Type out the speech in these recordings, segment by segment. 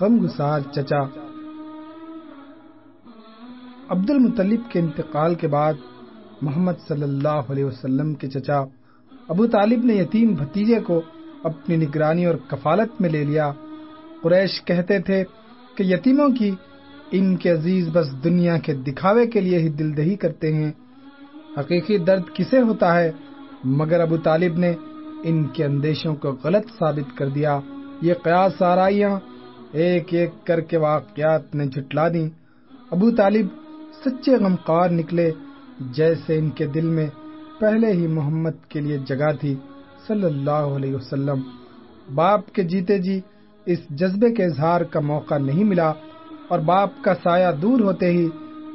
غم گسار چچا۔ عبد المطلب کے انتقال کے بعد محمد صلی اللہ علیہ وسلم کے چچا ابو طالب نے یتیم بھتیجے کو اپنی نگرانی اور کفالت میں لے لیا۔ قریش کہتے تھے کہ یتیموں کی ان کے عزیز بس دنیا کے دکھاوے کے لیے ہی دل دہی کرتے ہیں۔ حقیقی درد کسے ہوتا ہے؟ مگر ابو طالب نے ان کے اندیشوں کو غلط ثابت کر دیا۔ یہ قیاس آرائیاں ایک ایک کر کے واقعات نے جھٹلا دی ابو طالب سچے غمخوار نکلے، جیسے ان کے دل میں پہلے ہی محمد کے لیے جگہ تھی۔ صلی اللہ علیہ وسلم، باپ کے جیتے جی اس جذبے کے اظہار کا موقع نہیں ملا اور باپ کا سایہ دور ہوتے ہی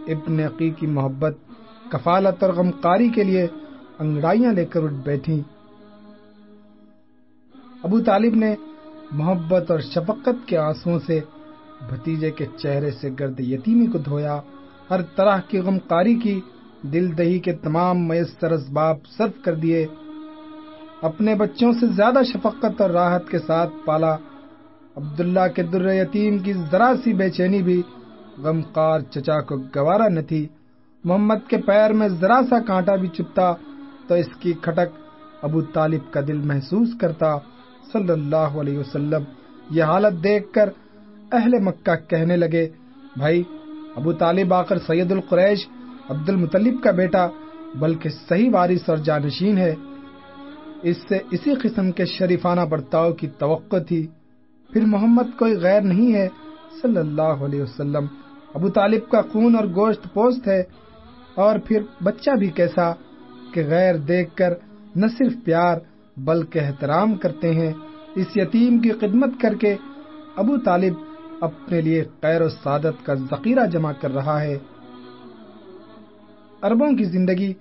ابن عقی کی محبت، کفالت اور غمقاری کے لیے انگڑائیاں لے کر اٹھ بیٹھی ابو طالب نے محبت اور شفقت کے آنسو سے بھتیجے کے چہرے سے گرد یتیمی کو دھویا، ہر طرح کی غمقاری کی دل دہی کے تمام میسر اسباب صرف کر دیے۔ اپنے بچوں سے زیادہ شفقت اور راحت کے ساتھ پالا۔ عبداللہ کے در یتیم کی ذرا سی بے چینی بھی غمقار چچا کو گوارا نہ تھی۔ محمد کے پیر میں ذرا سا کانٹا بھی چپتا تو اس کی کھٹک ابو طالب کا دل محسوس کرتا۔ صلی اللہ علیہ وسلم یہ حالت دیکھ کر اہل مکہ کہنے لگے، بھائی، ابو طالب آخر سید القریش عبد المطلب کا بیٹا بلکہ صحیح وارث اور جانشین ہے۔ اس سے اسی قسم کے شریفانہ برتاؤ کی توقع تھی۔ پھر محمد کوئی غیر نہیں ہے۔ صلی اللہ علیہ وسلم، ابو طالب کا خون اور گوشت پوست ہے۔ اور پھر بچہ بھی کیسا کہ غیر دیکھ کر نہ صرف پیار بلکہ احترام کرتے ہیں۔ اس یتیم کی خدمت کر کے ابو طالب اپنے لیے خیر و سعادت کا ذخیرہ جمع کر رہا ہے۔ اربوں کی زندگی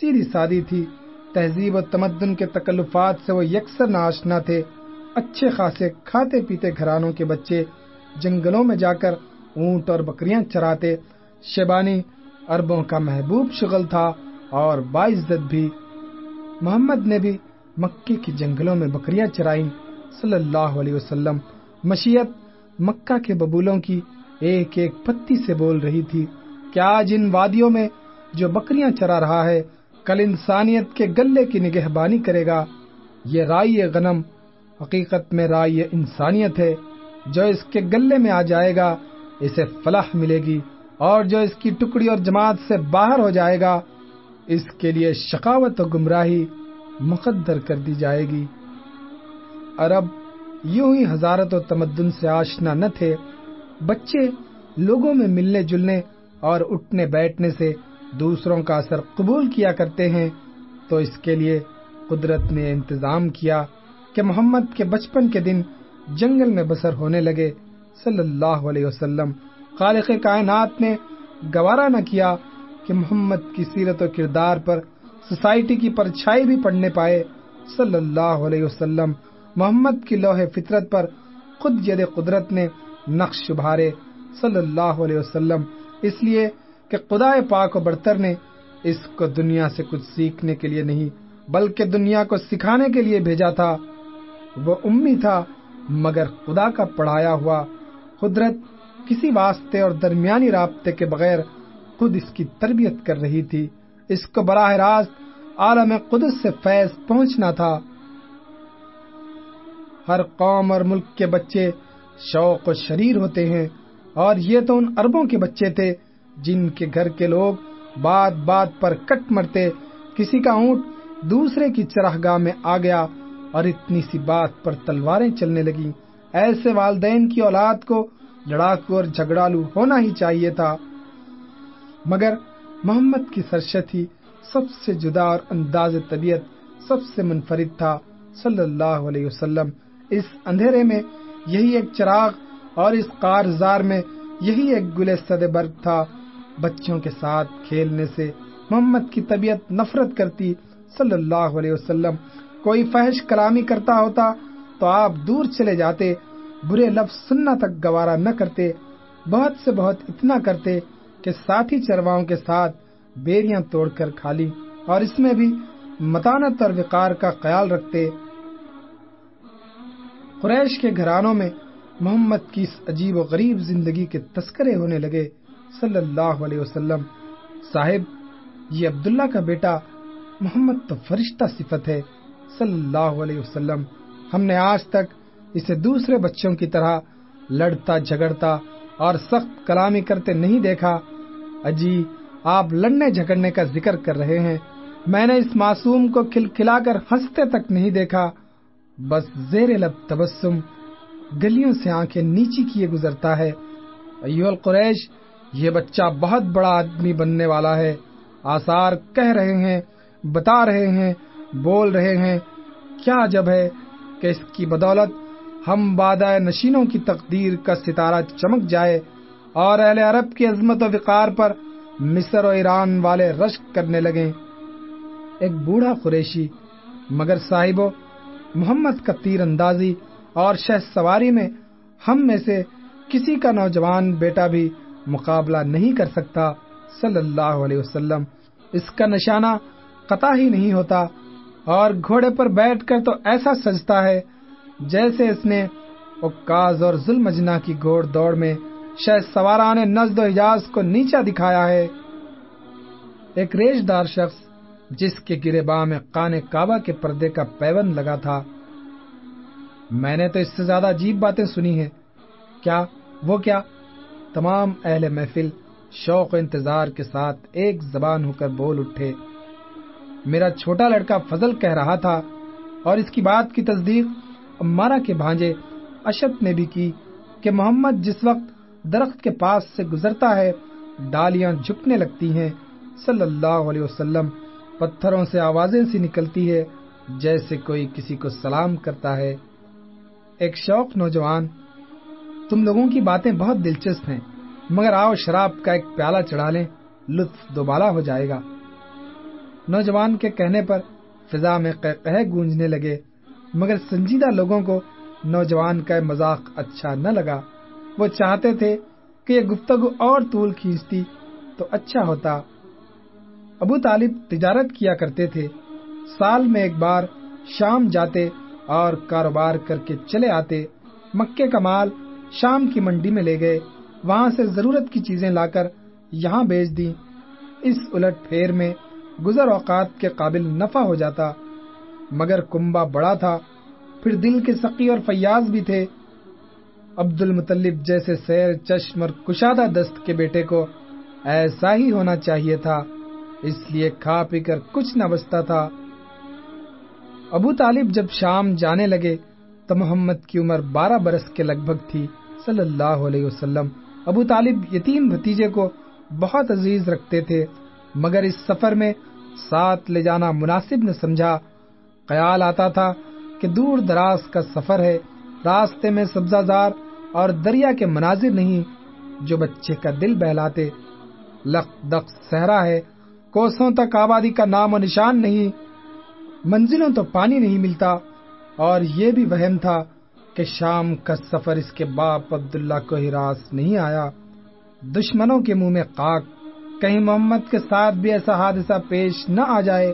سیدھی سادی تھی۔ تہذیب و تمدن کے تکلفات سے وہ یکسر ناشنا تھے۔ اچھے خاصے کھاتے پیتے گھرانوں کے بچے جنگلوں میں جا کر اونٹ اور بکریاں چراتے۔ شیبانی اربوں کا محبوب شغل تھا اور باعزت بھی۔ محمد نے بھی مکے کی جنگلوں میں بکریاں چرائیں۔ صلی اللہ علیہ وسلم، مشیت مکہ کے ببولوں کی ایک ایک پتی سے بول رہی تھی کیا جن وادیوں میں جو بکریاں چرا رہا ہے، کل انسانیت کے گلے کی نگہبانی کرے گا۔ یہ رائی غنم، حقیقت میں رائی انسانیت ہے۔ جو اس کے گلے میں آ جائے گا، اسے فلاح ملے گی۔ اور جو اس کی ٹکڑی اور جماعت سے باہر ہو جائے گا، اس کے لیے شقاوت و گمراہی مقدر کر دی جائے گی۔ عرب یوں ہی حضارت و تمدن سے آشنا نہ تھے۔ بچے لوگوں میں ملنے جلنے اور اٹھنے بیٹھنے سے دوسروں کا اثر قبول کیا کرتے ہیں۔ تو اس کے لیے قدرت نے انتظام کیا کہ محمد کے بچپن کے دن جنگل میں بسر ہونے لگے۔ صلی اللہ علیہ وسلم، خالق کائنات نے گوارا نہ کیا کہ محمد کی سیرت و کردار پر سوسائٹی کی پرچھائی بھی پڑھنے پائے۔ صلی اللہ علیہ وسلم محمد کی لوہے فطرت پر خود ید قدرت نے نقش ابھارے۔ صلی اللہ علیہ وسلم اس لیے کہ خدا پاک و برتر نے اس کو دنیا سے کچھ سیکھنے کے لیے نہیں، بلکہ دنیا کو سکھانے کے لیے بھیجا تھا۔ وہ امی تھا، مگر خدا کا پڑھایا ہوا قدرت کسی واسطے اور درمیانی رابطے کے بغیر خود اس کی تربیت کر رہی تھی۔ اس کو براہ راست عالم قدس سے فیض پہنچنا تھا۔ ہر قوم اور ملک کے بچے شوق و شریر ہوتے ہیں، اور یہ تو ان اربوں کے بچے تھے جن کے گھر کے لوگ بات بات پر کٹ مرتے، کسی کا اونٹ دوسرے کی چراہ گاہ میں آ گیا اور اتنی سی بات پر تلواریں چلنے لگی ایسے والدین کی اولاد کو لڑاکو اور جھگڑالو ہونا ہی چاہیے تھا۔ مگر محمد کی سرشتی سب سے جدا اور انداز طبیعت، سب سے منفرد تھا، صلی اللہ علیہ وسلم۔ اس اندھیرے میں یہی ایک چراغ اور اس کارزار میں یہی ایک گلے سد برگ تھا۔ بچوں کے ساتھ کھیلنے سے محمد کی طبیعت نفرت کرتی۔ صلی اللہ علیہ وسلم، کوئی فحش کلامی کرتا ہوتا تو آپ دور چلے جاتے، برے لفظ سننا تک گوارا نہ کرتے، بہت سے بہت اتنا کرتے۔ کہ ساتھی چرواؤں کے ساتھ بیریاں توڑ کر کھا لی اور اس میں بھی متانت اور وقار کا خیال رکھتے قریش کے گھرانوں میں محمد کی اس عجیب و غریب زندگی کے تذکرے ہونے لگے۔ صلی اللہ علیہ وسلم، صاحب، یہ عبداللہ کا بیٹا محمد تو فرشتہ صفت ہے۔ صلی اللہ علیہ وسلم، ہم نے آج تک اسے دوسرے بچوں کی طرح لڑتا جھگڑتا اور سخت کلامی کرتے نہیں دیکھا۔ اجی، آپ لڑنے جھگڑنے کا ذکر کر رہے ہیں۔ میں نے اس معصوم کو کھل کھلا کر ہنستے تک نہیں دیکھا۔ بس زیر لب تبسم، گلیوں سے آنکھیں نیچی کیے گزرتا ہے۔ ایو القریش، یہ بچہ بہت بڑا آدمی بننے والا ہے۔ آثار کہہ رہے ہیں، بتا رہے ہیں، بول رہے ہیں۔ کیا جب ہے کہ اس کی بدولت ہم بادہ نشینوں کی تقدیر کا ستارہ چمک جائے اور اہل عرب کی عظمت و وقار پر مصر و ایران والے رشک کرنے لگیں۔ ایک بوڑھا قریشی، مگر صاحبو محمد کا تیر اندازی اور شہ سواری میں ہم میں سے کسی کا نوجوان بیٹا بھی مقابلہ نہیں کر سکتا۔ صلی اللہ علیہ وسلم، اس کا نشانہ قطع ہی نہیں ہوتا اور گھوڑے پر بیٹھ کر تو ایسا سجتا ہے۔ جیسے اس نے اکاز اور ظلم کی گھوڑ دوڑ میں شہ سواران نزد و حجاز کو نیچا دکھایا ہے۔ ایک ریش دار شخص جس کے گرے باہ میں کان کعبہ کے پردے کا پیون لگا تھا۔ میں نے تو اس سے زیادہ عجیب باتیں سنی ہیں۔ کیا وہ کیا؟ تمام اہل محفل شوق و انتظار کے ساتھ ایک زبان ہو کر بول اٹھے۔ میرا چھوٹا لڑکا فضل کہہ رہا تھا اور اس کی بات کی تصدیق امارا کے بھانجے اشت نے بھی کی کہ محمد جس وقت درخت کے پاس سے گزرتا ہے، ڈالیاں جھکنے لگتی ہیں۔ صلی اللہ علیہ وسلم پتھروں سے آوازیں سی نکلتی ہے، جیسے کوئی کسی کو سلام کرتا ہے۔ ایک شوق نوجوان، تم لوگوں کی باتیں بہت دلچسپ ہیں، مگر آؤ شراب کا ایک پیالہ چڑھا لیں، لطف دوبالا ہو جائے گا۔ نوجوان کے کہنے پر فضا میں گونجنے لگے۔ مگر سنجیدہ لوگوں کو نوجوان کا مذاق اچھا نہ لگا۔ وہ چاہتے تھے کہ یہ گفتگو اور طول کھینچتی تو اچھا ہوتا۔ ابو طالب تجارت کیا کرتے تھے۔ سال میں ایک بار شام جاتے اور کاروبار کر کے چلے آتے۔ مکے کا مال شام کی منڈی میں لے گئے۔ وہاں سے ضرورت کی چیزیں لا کر یہاں بیچ دی اس الٹ پھیر میں گزر اوقات کے قابل نفع ہو جاتا۔ مگر کنبا بڑا تھا، پھر دل کے سقی اور فیاض بھی تھے۔ عبد المطلب جیسے سیر، چشم اور کشادہ دست کے بیٹے کو ایسا ہی ہونا چاہیے تھا، اس لیے کھا پی کر کچھ نہ بچتا تھا۔ ابو طالب جب شام جانے لگے تو محمد کی عمر بارہ برس کے لگ بھگ تھی۔ صلی اللہ علیہ وسلم۔ ابو طالب یتیم بھتیجے کو بہت عزیز رکھتے تھے، مگر اس سفر میں ساتھ لے جانا مناسب نہ سمجھا۔ خیال آتا تھا کہ دور دراز کا سفر ہے، راستے میں سبزہ زار اور دریا کے مناظر نہیں، جو بچے کا دل بہلاتے۔ لخ دخ صحرا ہے، کوسوں تک آبادی کا نام و نشان نہیں، منزلوں تو پانی نہیں ملتا۔ اور یہ بھی وہم تھا کہ شام کا سفر اس کے باپ عبداللہ کو ہراس نہیں آیا۔ دشمنوں کے منہ میں خاک کہیں محمد کے ساتھ بھی ایسا حادثہ پیش نہ آ جائے،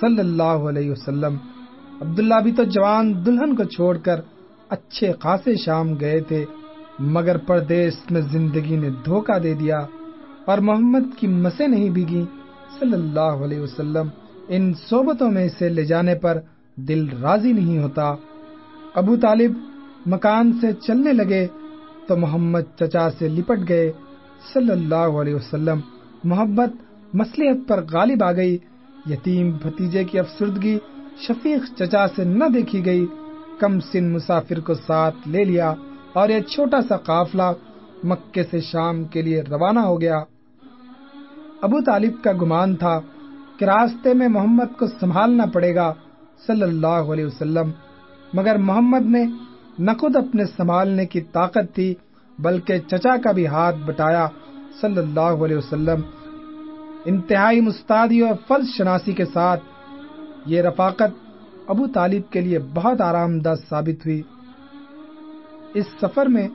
صلی اللہ علیہ وسلم۔ عبداللہ بھی تو جوان دلہن کو چھوڑ کر اچھے خاصے شام گئے تھے، مگر پردیس میں زندگی نے دھوکہ دے دیا اور محمد کی مسے نہیں بگی صلی اللہ علیہ وسلم ان صحبتوں میں اسے لے جانے پر دل راضی نہیں ہوتا۔ ابو طالب مکان سے چلنے لگے تو محمد چچا سے لپٹ گئے۔ صلی اللہ علیہ وسلم محبت مسلحت پر غالب آ گئی۔ یتیم بھتیجے کی افسردگی شفیق چچا سے نہ دیکھی گئی، کم سن مسافر کو ساتھ لے لیا اور یہ چھوٹا سا قافلہ مکے سے شام کے لیے روانہ ہو گیا۔ ابو طالب کا گمان تھا کہ راستے میں محمد کو سنبھالنا پڑے گا صلی اللہ علیہ وسلم، مگر محمد نے نہ خود اپنے سنبھالنے کی طاقت تھی، بلکہ چچا کا بھی ہاتھ بٹایا صلی اللہ علیہ وسلم۔ انتہائی مستعدی اور فرض شناسی کے ساتھ یہ رفاقت ابو طالب کے لیے بہت آرام دہ ثابت ہوئی۔ اس سفر میں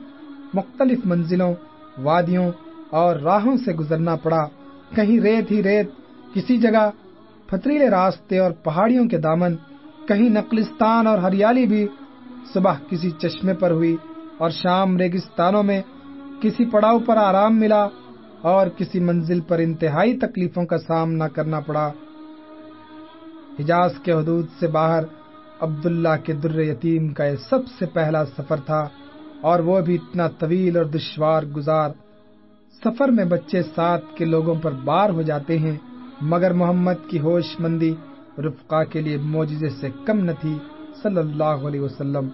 مختلف منزلوں، وادیوں اور راہوں سے گزرنا پڑا۔ کہیں ریت ہی ریت، کسی جگہ پتریلے راستے اور پہاڑیوں کے دامن، کہیں نقلستان اور ہریالی بھی صبح کسی چشمے پر ہوئی اور شام ریگستانوں میں کسی پڑاؤ پر آرام ملا اور کسی منزل پر انتہائی تکلیفوں کا سامنا کرنا پڑا۔ حجاز کے حدود سے باہر عبداللہ کے در یتیم کا یہ سب سے پہلا سفر تھا، اور وہ بھی اتنا طویل اور دشوار گزار۔ سفر میں بچے ساتھ کے لوگوں پر بار ہو جاتے ہیں، مگر محمد کی ہوش مندی رفقا کے لیے موجزے سے کم نہ تھی، صلی اللہ علیہ وسلم۔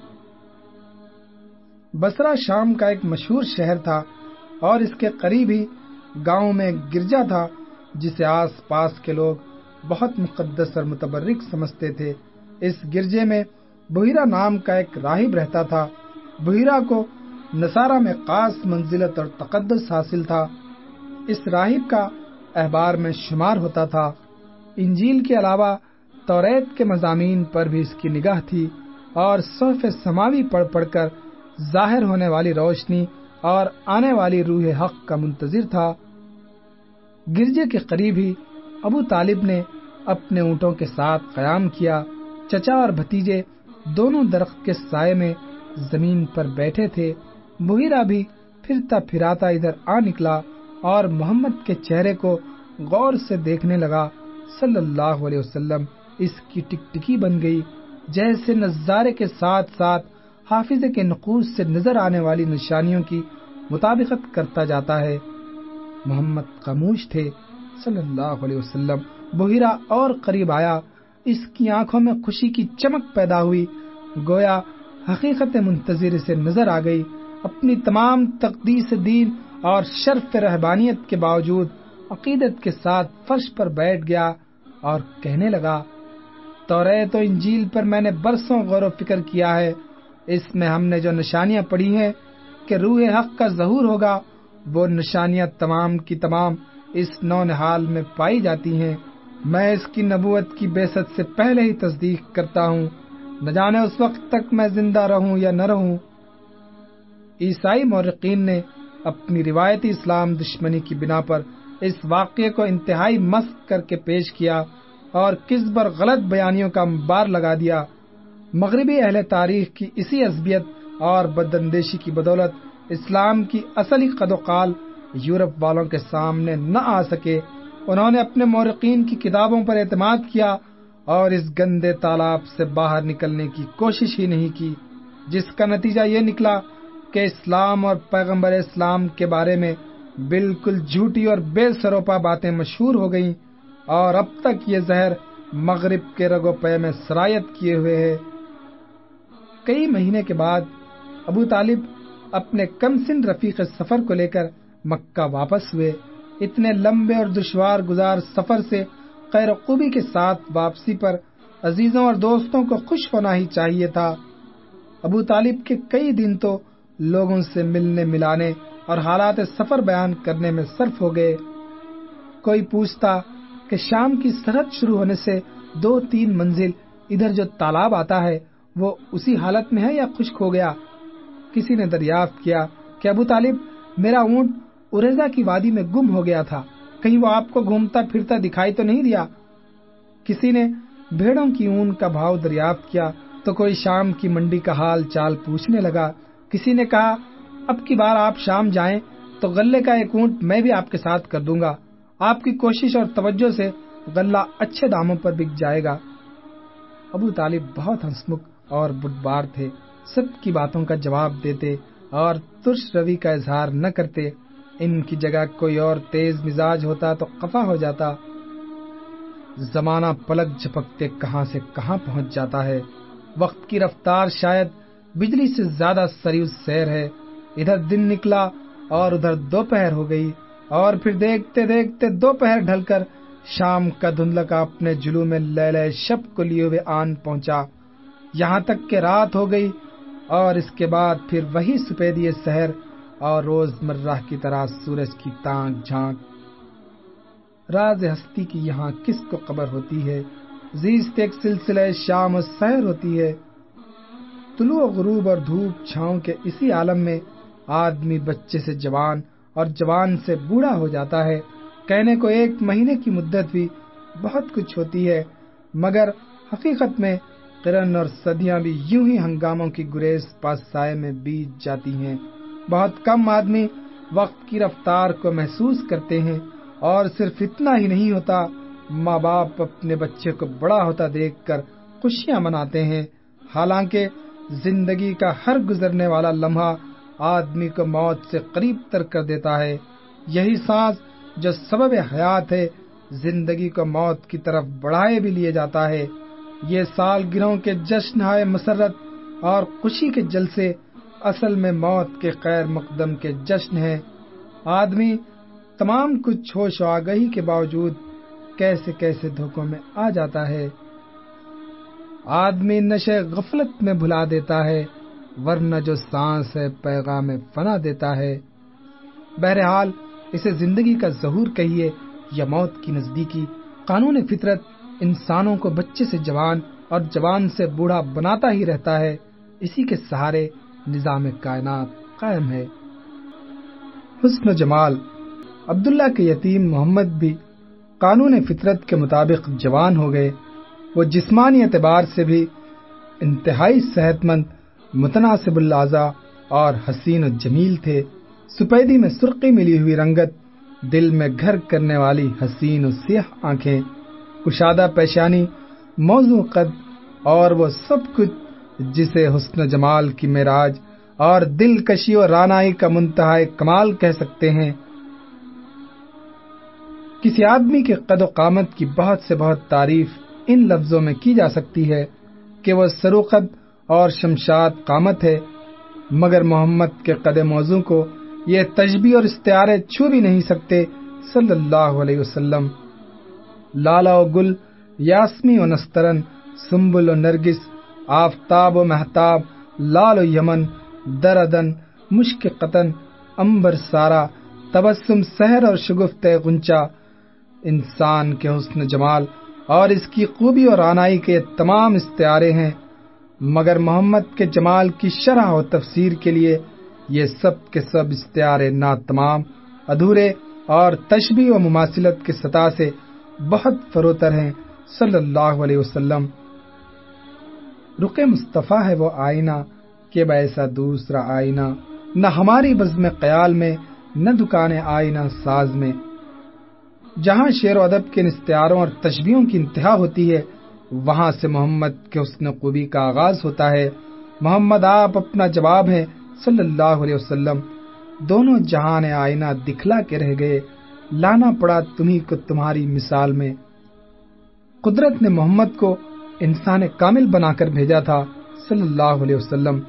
بسرا شام کا ایک مشہور شہر تھا، اور اس کے قریب ہی گاؤں میں گرجا تھا، جسے آس پاس کے لوگ بہت مقدس اور متبرک سمجھتے تھے۔ اس گرجے میں بحیرہ نام کا ایک راہب رہتا تھا۔ بحیرہ کو نصارہ میں خاص منزلت اور تقدس حاصل تھا۔ اس راہب کا احبار میں شمار ہوتا تھا۔ انجیل کے علاوہ توریت کے مضامین پر بھی اس کی نگاہ تھی اور صحف سماوی پڑھ پڑھ کر ظاہر ہونے والی روشنی اور آنے والی روح حق کا منتظر تھا۔ گرجے کے قریب ہی ابو طالب نے اپنے اونٹوں کے ساتھ قیام کیا۔ چچا اور بھتیجے دونوں درخت کے سائے میں زمین پر بیٹھے تھے۔ بحیرہ بھی پھرتا پھراتا ادھر آ نکلا اور محمد کے چہرے کو غور سے دیکھنے لگا۔ صلی اللہ علیہ وسلم اس کی ٹک ٹکی بن گئی، جیسے نظارے کے ساتھ ساتھ حافظ کے نقوص سے نظر آنے والی نشانیوں کی مطابقت کرتا جاتا ہے۔ محمد خاموش تھے۔ صلی اللہ علیہ وسلم، بحیرہ اور قریب آیا۔ اس کی آنکھوں میں خوشی کی چمک پیدا ہوئی۔ گویا حقیقت منتظر سے نظر آ گئی۔ اپنی تمام تقدیس دین اور شرف رہبانیت کے باوجود عقیدت کے ساتھ فرش پر بیٹھ گیا اور کہنے لگا تو تو انجیل پر میں نے برسوں غور و فکر کیا ہے۔ اس میں ہم نے جو نشانیاں پڑھی ہیں کہ روح حق کا ظہور ہوگا، وہ نشانیاں تمام کی تمام اس نو نحال میں پائی جاتی ہیں۔ میں اس کی نبوت کی بے سے پہلے ہی تصدیق کرتا ہوں۔ نہ جانے اس وقت تک میں زندہ رہوں یا نہ رہوں۔ عیسائی مورقین نے اپنی روایتی اسلام دشمنی کی بنا پر اس واقعے کو انتہائی مست کر کے پیش کیا اور کس بر غلط بیانیوں کا بار لگا دیا۔ مغربی اہل تاریخ کی اسی عصبیت اور بدندیشی کی بدولت اسلام کی اصلی قد و قال یورپ والوں کے سامنے نہ آ سکے۔ انہوں نے اپنے مورقین کی کتابوں پر اعتماد کیا اور اس گندے تالاب سے باہر نکلنے کی کوشش ہی نہیں کی، جس کا نتیجہ یہ نکلا کہ اسلام اور پیغمبر اسلام کے بارے میں بالکل جھوٹی اور بے سروپا باتیں مشہور ہو گئیں اور اب تک یہ زہر مغرب کے رگو پے میں سرایت کیے ہوئے ہے۔ کئی مہینے کے بعد ابو طالب اپنے کم سن رفیق سفر کو لے کر مکہ واپس ہوئے۔ اتنے لمبے اور دشوار گزار سفر سے خیر خوبی کے ساتھ واپسی پر عزیزوں اور دوستوں کو خوش ہونا ہی چاہیے تھا۔ ابو طالب کے کئی دن تو لوگوں سے ملنے ملانے اور حالات سفر بیان کرنے میں صرف ہو گئے۔ کوئی پوچھتا کہ شام کی سرحد شروع ہونے سے دو تین منزل ادھر جو تالاب آتا ہے وہ اسی حالت میں ہے یا خشک ہو گیا؟ کسی نے دریافت کیا کہ ابو طالب، میرا اونٹ اریزا کی وادی میں گم ہو گیا تھا۔ کہیں وہ آپ کو گھومتا پھرتا دکھائی تو نہیں دیا؟ کسی نے بھیڑوں کی اون کا بھاؤ دریافت کیا تو کوئی شام کی منڈی کا حال چال پوچھنے لگا۔ کسی نے کہا، اب کی بار آپ شام جائیں تو غلے کا ایک اونٹ میں بھی آپ کے ساتھ کر دوں گا۔ آپ کی کوشش اور توجہ سے غلہ اچھے داموں پر بک جائے گا۔ ابو طالب بہت ہنسمکھ اور بار تھے۔ سب کی باتوں کا جواب دیتے اور ترش روی کا اظہار نہ کرتے ان کی جگہ کوئی اور تیز مزاج ہوتا تو قفا ہو جاتا۔ زمانہ پلک جھپکتے کہاں سے کہاں پہنچ جاتا ہے۔ وقت کی رفتار شاید بجلی سے زیادہ سریو سیر ہے۔ ادھر دن نکلا اور ادھر دوپہر ہو گئی اور پھر دیکھتے دیکھتے دوپہر ڈھل کر شام کا دھندلکا اپنے جلو میں لے لے شب کو لیے ہوئے آن پہنچا۔ یہاں تک کہ رات ہو گئی اور اس کے بعد پھر وہی سپیدی شہر اور روز مرہ کی طرح سورج کی تانگ جھانک۔ راز ہستی کی یہاں کس کو قبر ہوتی ہے؟ زیست ایک سلسلہ شام و سحر ہوتی ہے۔ طلوع غروب اور دھوپ چھاؤں کے اسی عالم میں آدمی بچے سے جوان اور جوان سے بوڑھا ہو جاتا ہے۔ کہنے کو ایک مہینے کی مدت بھی بہت کچھ ہوتی ہے۔ مگر حقیقت میں کرن اور صدیاں بھی یوں ہی ہنگاموں کی گریز پاس سائے میں بیت جاتی ہیں۔ بہت کم آدمی وقت کی رفتار کو محسوس کرتے ہیں اور صرف اتنا ہی نہیں ہوتا، ماں باپ اپنے بچے کو بڑا ہوتا دیکھ کر خوشیاں مناتے ہیں۔ حالانکہ زندگی کا ہر گزرنے والا لمحہ آدمی کو موت سے قریب تر کر دیتا ہے۔ یہی سانس جو سبب حیات ہے، زندگی کو موت کی طرف بڑھائے بھی لیے جاتا ہے۔ یہ سالگرہوں کے جشن ہے مسرت اور خوشی کے جلسے اصل میں موت کے خیر مقدم کے جشن ہے آدمی تمام کچھ ہوش و آگہی کے باوجود کیسے کیسے دھوکوں میں آ جاتا ہے۔ آدمی نشے غفلت میں بھلا دیتا ہے، ورنہ جو سانس ہے پیغام فنا دیتا ہے۔ بہرحال اسے زندگی کا ظہور کہیے یا موت کی نزدیکی۔ قانون فطرت انسانوں کو بچے سے جوان اور جوان سے بوڑھا بناتا ہی رہتا ہے۔ اسی کے سہارے نظام کائنات قائم ہے۔ حسن و جمال، عبداللہ کے یتیم محمد بھی قانون فطرت کے مطابق جوان ہو گئے۔ وہ جسمانی اعتبار سے بھی انتہائی صحت مند متناسب الاضا اور حسین و جمیل تھے۔ سپیدی میں سرخی ملی ہوئی رنگت، دل میں گھر کرنے والی حسین و سیاہ آنکھیں، کشادہ پیشانی، موضوع قد اور وہ سب کچھ جسے حسن جمال کی معراج اور دل کشی اور رانائی کا منتہا کمال کہہ سکتے ہیں۔ کسی آدمی کے قد و قامت کی بہت سے بہت تعریف ان لفظوں میں کی جا سکتی ہے کہ وہ سروقد اور شمشاد قامت ہے، مگر محمد کے قد موضوع کو یہ تجبی اور استعارے چھو بھی نہیں سکتے۔ صلی اللہ علیہ وسلم، لالا و گل یاسمی و نسترن، سنبل و نرگس آفتاب و محتاب لال و یمن، دردن، مشک قطن، امبر سارا، تبسم سحر اور شگفت غنچا انسان کے حسن جمال اور اس کی خوبی اور آنائی کے تمام استعارے ہیں۔ مگر محمد کے جمال کی شرح و تفسیر کے لیے یہ سب کے سب استعارے نا تمام ادھورے اور تشبی و مماثلت کے سطح سے بہت فروتر ہیں۔ صلی اللہ علیہ وسلم۔ رق مصطفیٰ ہے وہ آئینہ، کہ ایسا دوسرا آئینہ؟ نہ ہماری بزم قیال میں، نہ دکان آئینہ ساز میں۔ جہاں شعر و ادب کے اشتہاروں اور تشبیوں کی انتہا ہوتی ہے، وہاں سے محمد کے حسن قبی کا آغاز ہوتا ہے۔ محمد، آپ اپنا جواب ہے صلی اللہ علیہ وسلم۔ دونوں جہان آئینہ دکھلا کے رہ گئے۔ لانا پڑا تمہیں کو تمہاری مثال میں۔ قدرت نے محمد کو انسان کامل بنا کر بھیجا تھا صلی اللہ علیہ وسلم۔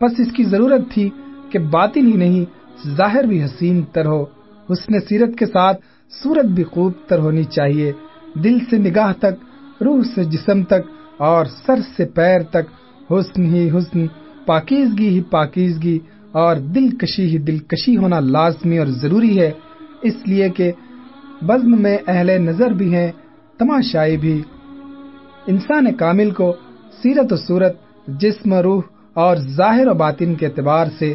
بس اس کی ضرورت تھی کہ باطن ہی نہیں، ظاہر بھی حسین تر ہو، حسن سیرت کے ساتھ صورت بھی خوب تر ہونی چاہیے۔ دل سے نگاہ تک، روح سے جسم تک اور سر سے پیر تک، حسن ہی حسن، پاکیزگی ہی پاکیزگی اور دل کشی ہی دل کشی ہونا لازمی اور ضروری ہے۔ اس لیے کہ بزم میں اہل نظر بھی ہیں، تماشائی بھی۔ انسان کامل کو سیرت و صورت، جسم، روح اور ظاہر و باطن کے اعتبار سے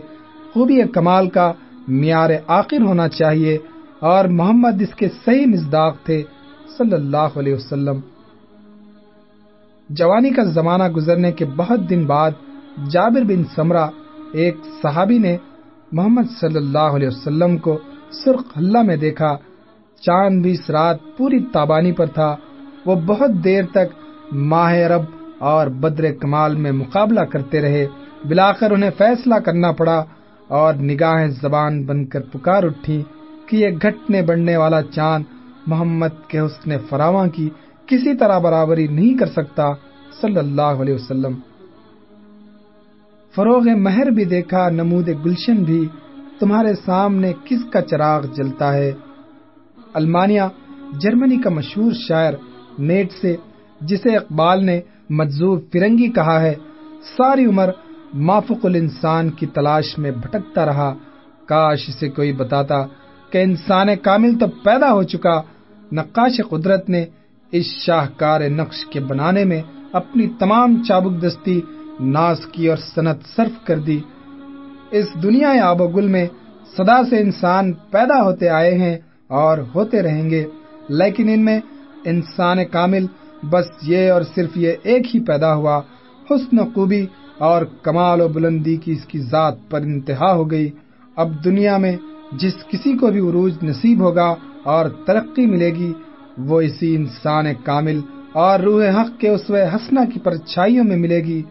خوبی کمال کا معیار آخر ہونا چاہیے اور محمد اس کے صحیح مزداق تھے صلی اللہ علیہ وسلم۔ جوانی کا زمانہ گزرنے کے بہت دن بعد جابر بن سمرہ ایک صحابی نے محمد صلی اللہ علیہ وسلم کو سرخ حلہ میں دیکھا۔ چاند بھی اس رات پوری تابانی پر تھا۔ وہ بہت دیر تک ماہ رب اور بدر کمال میں مقابلہ کرتے رہے۔ بلاخر انہیں فیصلہ کرنا پڑا اور نگاہیں زبان بن کر پکار اٹھی کہ یہ گھٹنے بڑھنے والا چاند محمد کے حسن فراواں کی کسی طرح برابری نہیں کر سکتا۔ صلی اللہ علیہ وسلم۔ فروغ مہر بھی دیکھا، نمود گلشن بھی۔ تمہارے سامنے کس کا چراغ جلتا ہے؟ المانیہ، جرمنی کا مشہور شاعر، نیٹ سے جسے اقبال نے مجزوب فرنگی کہا ہے، ساری عمر مافق الانسان کی تلاش میں بھٹکتا رہا۔ کاش سے کوئی بتاتا کہ انسان کامل تو پیدا ہو چکا۔ نقاش قدرت نے اس شاہکار نقش کے بنانے میں اپنی تمام چابک دستی، ناز کی اور صنعت صرف کر دی۔ اس دنیا آب و گل میں صدا سے انسان پیدا ہوتے آئے ہیں اور ہوتے رہیں گے، لیکن ان میں انسان کامل بس یہ اور صرف یہ ایک ہی پیدا ہوا، حسن خوبی اور کمال و بلندی کی اس کی ذات پر انتہا ہو گئی۔ اب دنیا میں جس کسی کو بھی عروج نصیب ہوگا اور ترقی ملے گی، وہ اسی انسان کامل اور روح حق کے اسوہ حسنہ کی پرچھائیوں میں ملے گی۔